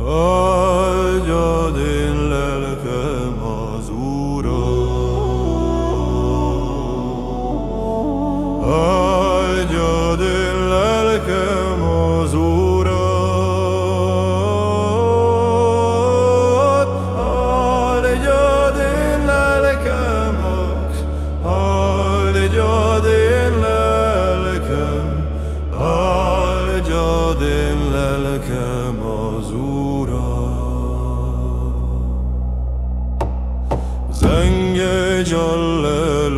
Oh. Ingen jallelujah,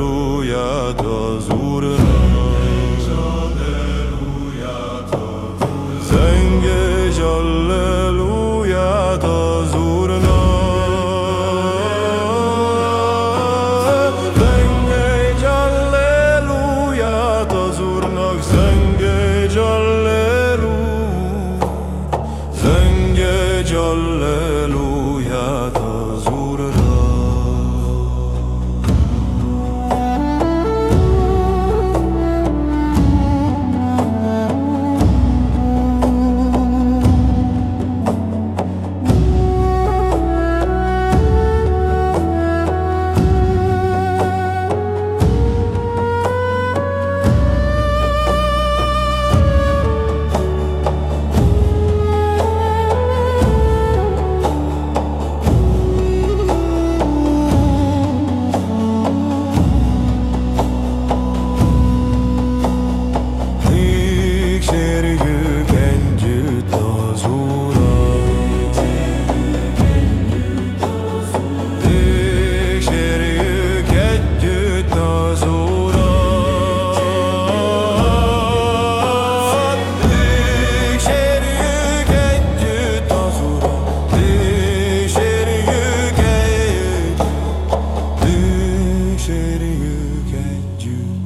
da zurna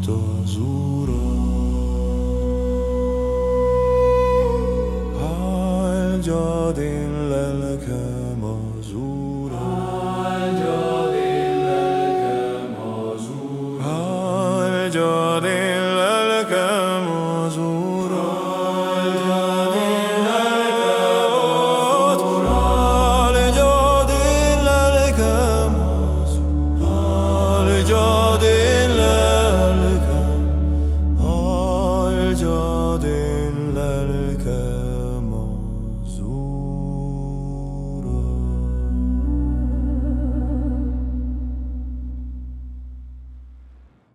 itt az Uram. Áldjad én lelkem az Úr.